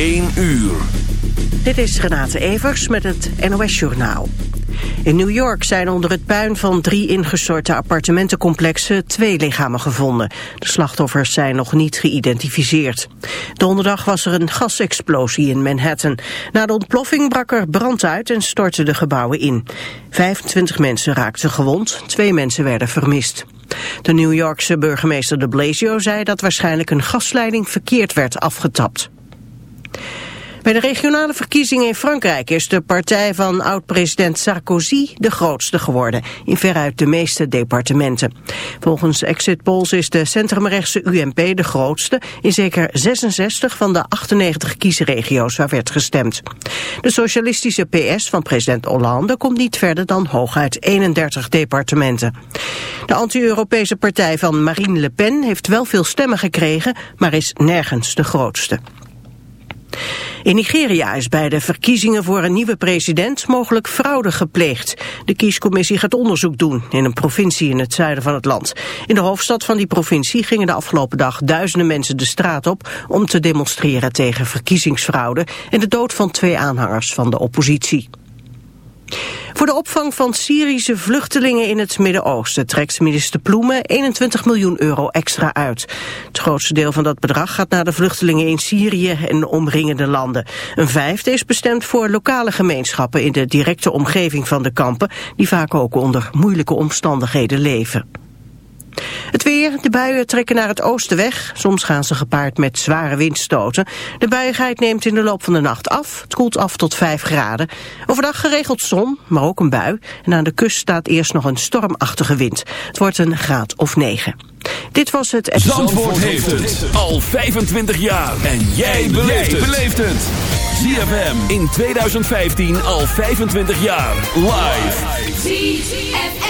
1 uur. Dit is Renate Evers met het NOS Journaal. In New York zijn onder het puin van drie ingestorte appartementencomplexen twee lichamen gevonden. De slachtoffers zijn nog niet geïdentificeerd. Donderdag was er een gasexplosie in Manhattan. Na de ontploffing brak er brand uit en stortten de gebouwen in. 25 mensen raakten gewond, twee mensen werden vermist. De New Yorkse burgemeester de Blasio zei dat waarschijnlijk een gasleiding verkeerd werd afgetapt. Bij de regionale verkiezingen in Frankrijk is de partij van oud-president Sarkozy de grootste geworden, in veruit de meeste departementen. Volgens exit polls is de centrumrechtse UMP de grootste in zeker 66 van de 98 kiesregio's waar werd gestemd. De socialistische PS van president Hollande komt niet verder dan hooguit 31 departementen. De anti-Europese partij van Marine Le Pen heeft wel veel stemmen gekregen, maar is nergens de grootste. In Nigeria is bij de verkiezingen voor een nieuwe president mogelijk fraude gepleegd. De kiescommissie gaat onderzoek doen in een provincie in het zuiden van het land. In de hoofdstad van die provincie gingen de afgelopen dag duizenden mensen de straat op om te demonstreren tegen verkiezingsfraude en de dood van twee aanhangers van de oppositie. Voor de opvang van Syrische vluchtelingen in het Midden-Oosten trekt minister Ploemen 21 miljoen euro extra uit. Het grootste deel van dat bedrag gaat naar de vluchtelingen in Syrië en de omringende landen. Een vijfde is bestemd voor lokale gemeenschappen in de directe omgeving van de kampen, die vaak ook onder moeilijke omstandigheden leven. Het weer, de buien trekken naar het oosten weg. Soms gaan ze gepaard met zware windstoten. De buiigheid neemt in de loop van de nacht af. Het koelt af tot 5 graden. Overdag geregeld zon, maar ook een bui. En aan de kust staat eerst nog een stormachtige wind. Het wordt een graad of 9. Dit was het... Zandvoort heeft het al 25 jaar. En jij beleeft het. ZFM in 2015 al 25 jaar. Live. ZFM.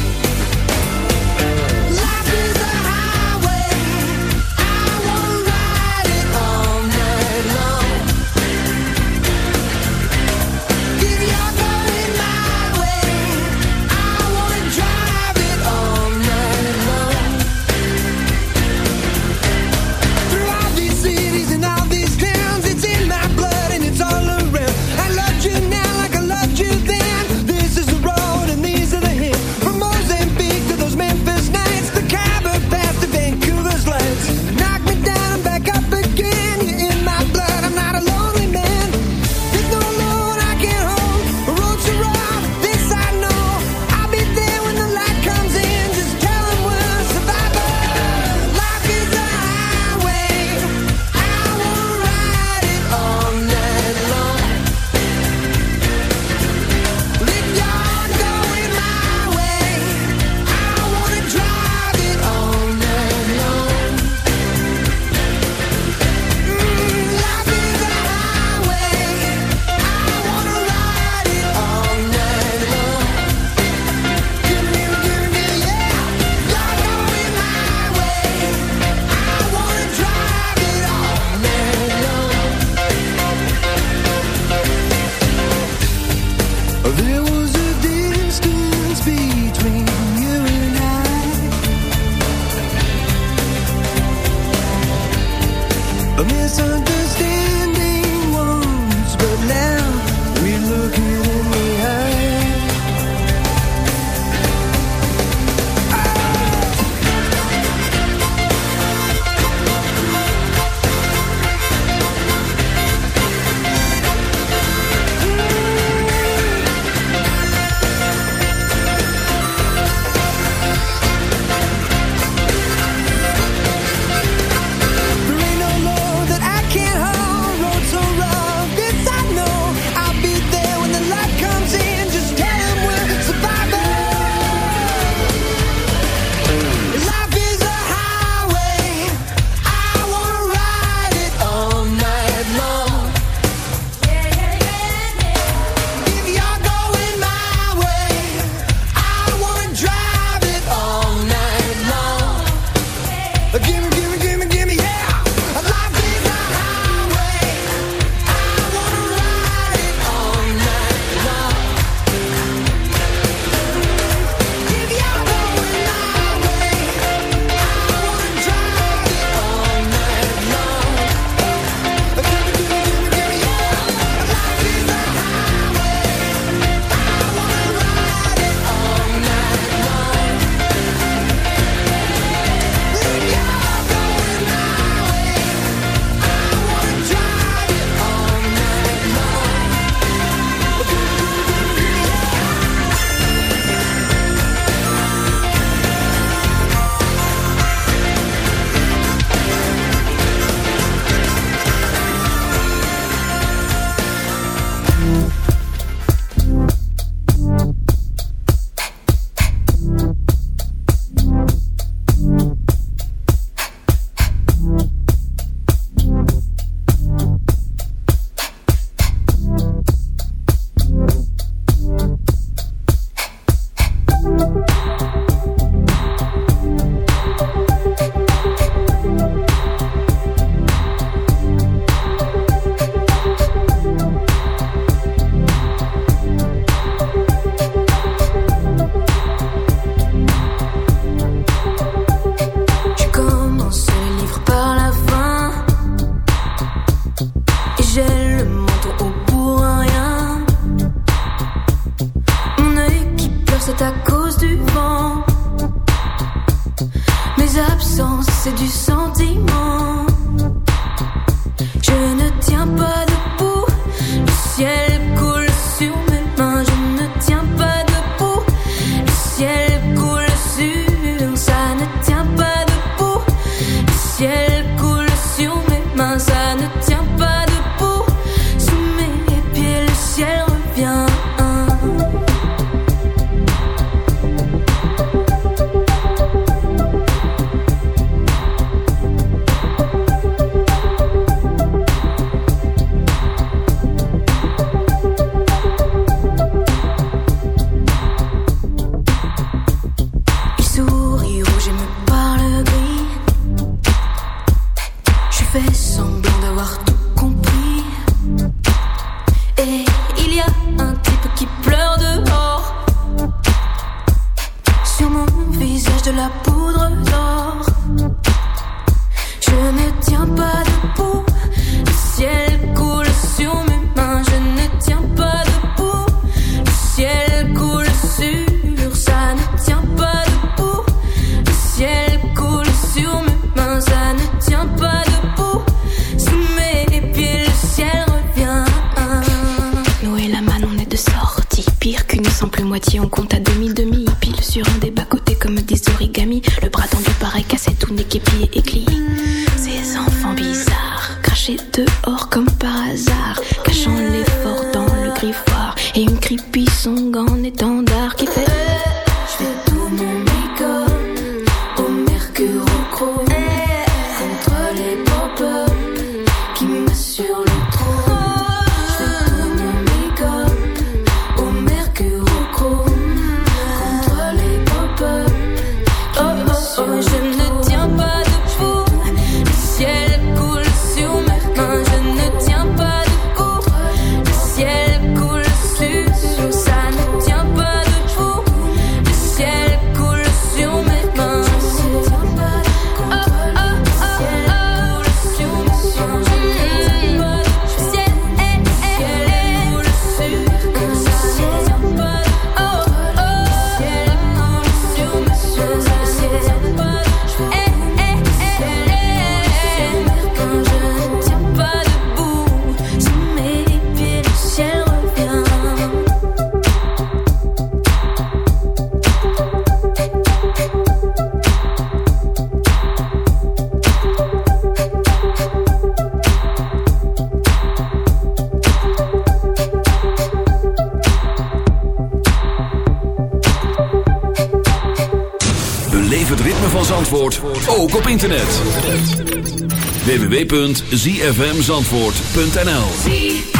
www.zfmzandvoort.nl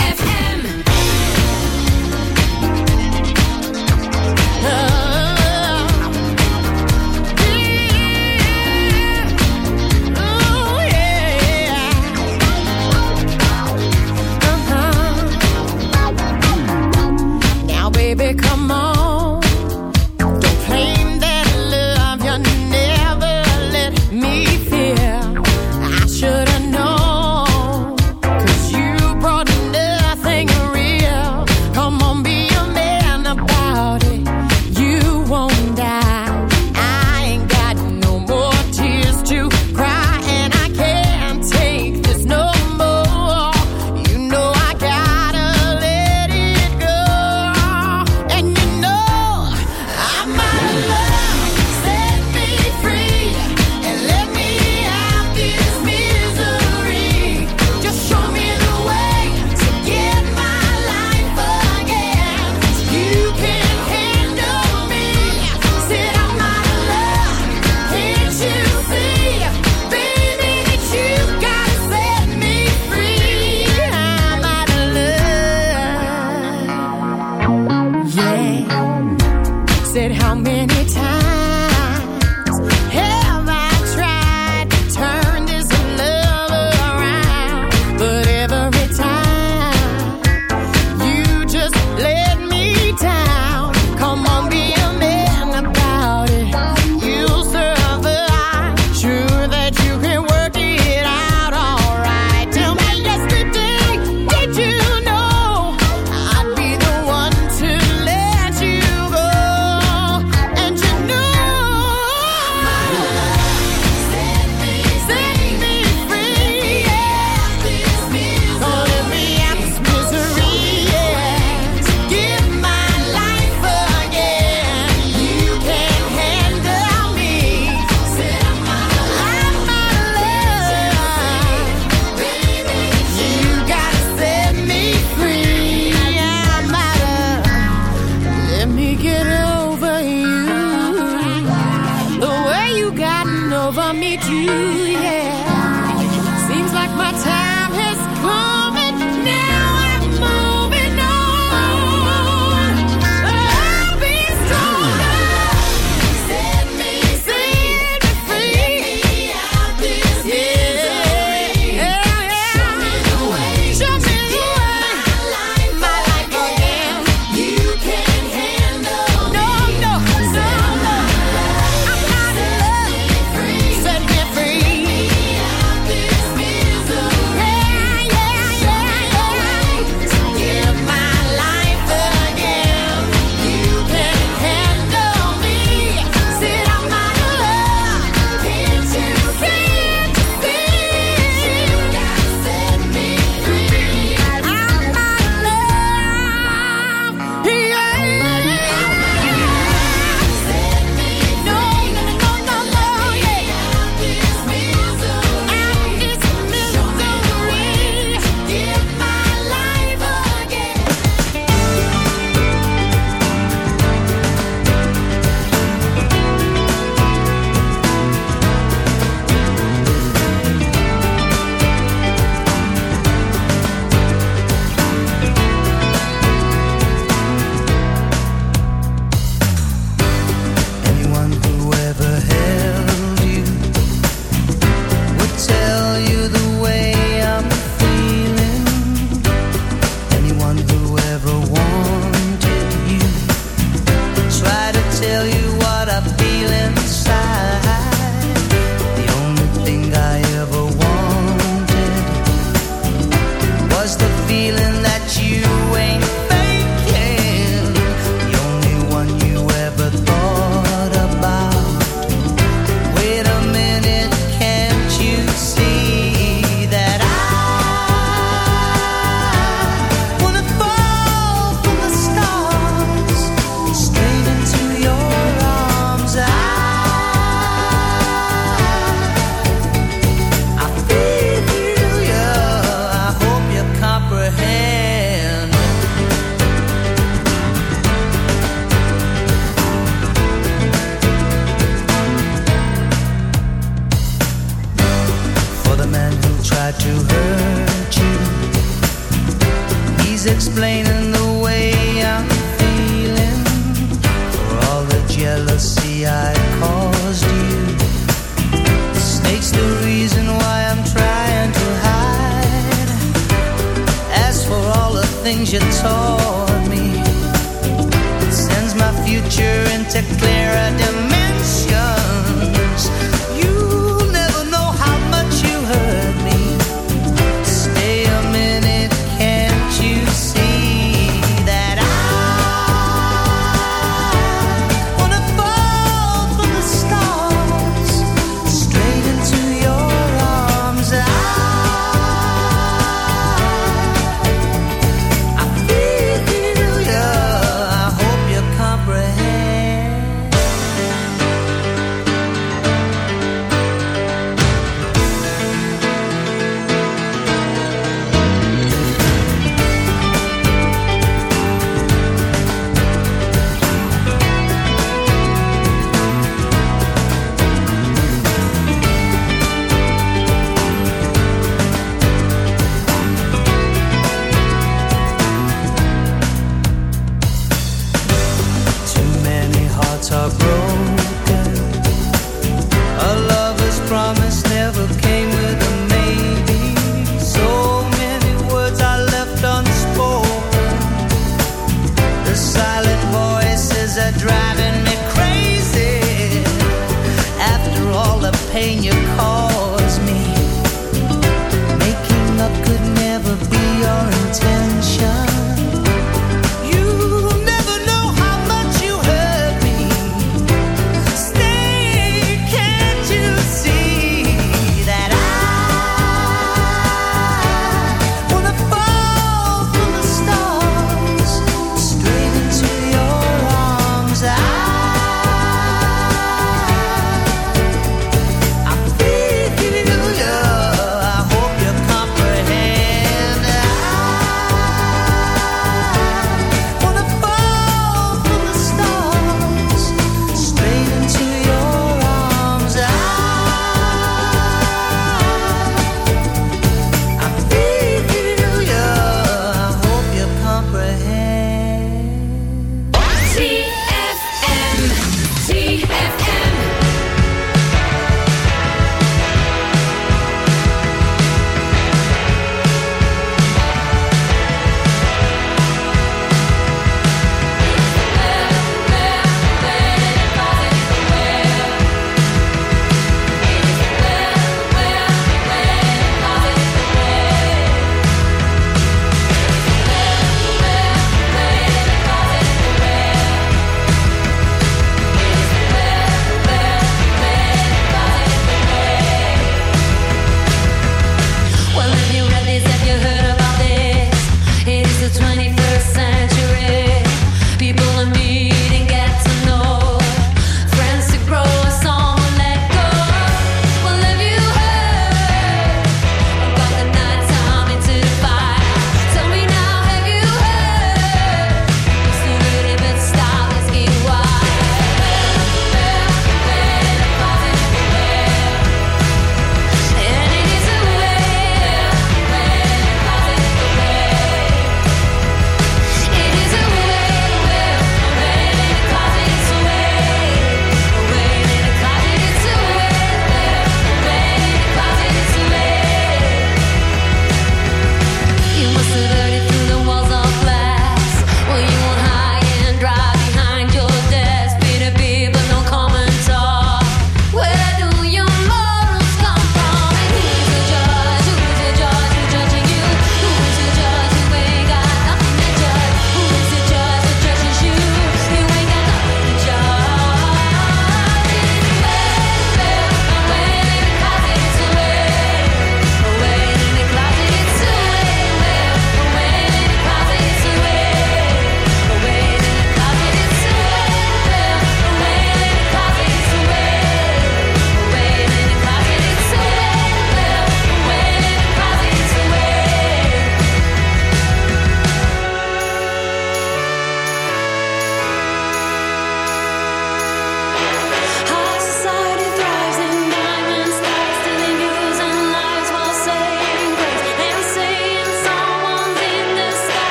over me too, yeah. Seems like my time.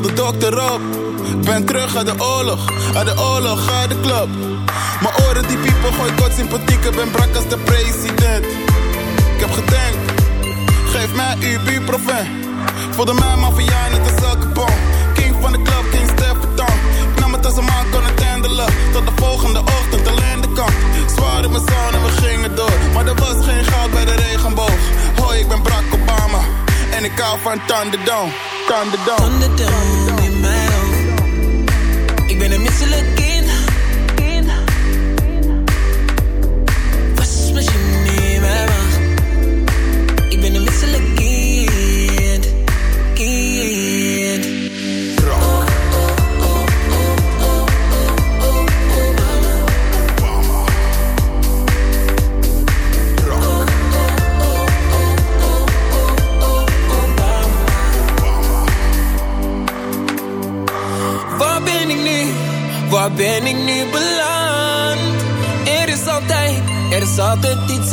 Bel de dokter op. Ben terug uit de oorlog, uit de oorlog, uit de club. Mijn oren die piepen, gooi kort sympathiek. Ik ben brak als de president. Ik heb gedenkt, geef mij uw buurproven. Voelde mij maffia net als elke bom. King van de club, King Stefan. Ik nam het als een man kon het handelen. Tot de volgende ochtend alleen de kant. Zwaar in mijn zon en we gingen door. Maar er was geen goud bij de regenboog. Hoi, ik ben Barack Obama. En ik hou van Thunderdome. Thunderdome. Thunderdome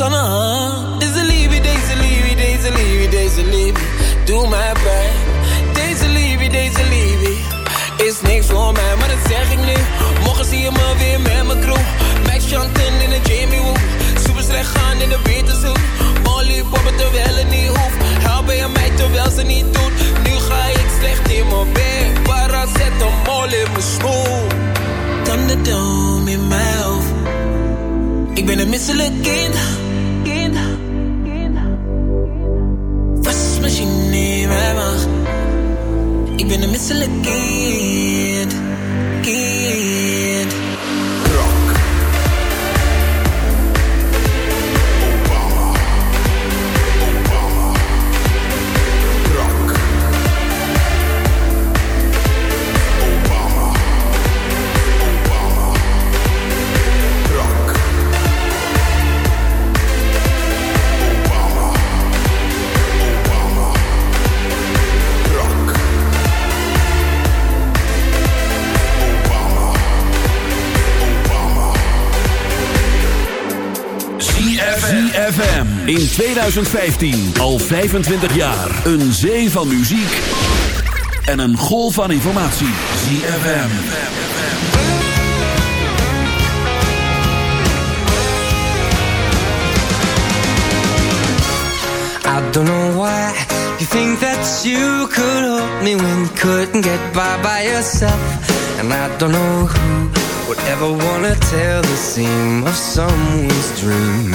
altijd iets aan de hand. Deze liefde, deze liefde, deze liefde, deze liefde, doe mij pijn. Deze liefde, deze liefde, is niks voor mij, maar dat zeg ik nu. Morgen zie je me weer met mijn crew. Max Chanten in de Jamie Woo. Super slecht gaan in de Beterzoek. Molly poppen terwijl het niet hoeft. Helpen je mij terwijl ze niet doet. Nu ga ik slecht in mijn bed. Para zet een mol in mijn schoen. Thunderdome in mijn hoofd. Ik ben een misselijk. Kind. Wasmachine in mijn maag. Ik ben een misselijk kind. In 2015 al 25 jaar. Een zee van muziek en een golf van informatie. ZFM. I don't know why you think that you could help me when you couldn't get by by yourself. And I don't know who would ever wanna tell the seam of someone's dream.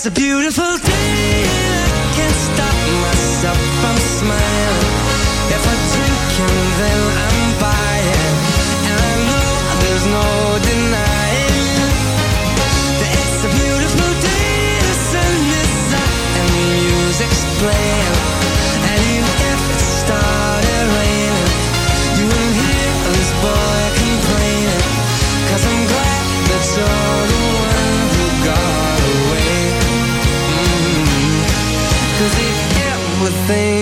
It's a beautiful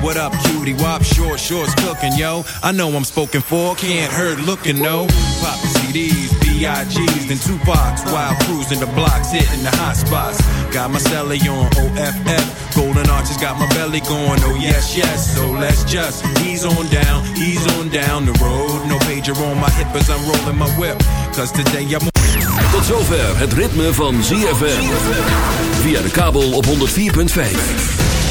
What up, cutie? Wop, short shorts cooking, yo. I know I'm spoken for, can't hurt looking, no. Poppin' CDs, B.I.G's, then Tupac's. While cruising the blocks, hitting the hot spots. Got my celly on OFF. Golden arches got my belly going, oh yes, yes. So let's just ease on down, ease on down the road. No pager on my hip as I'm rolling my whip. Cause today I'm Tot zover het ritme van ZFM. Via de kabel op 104.5.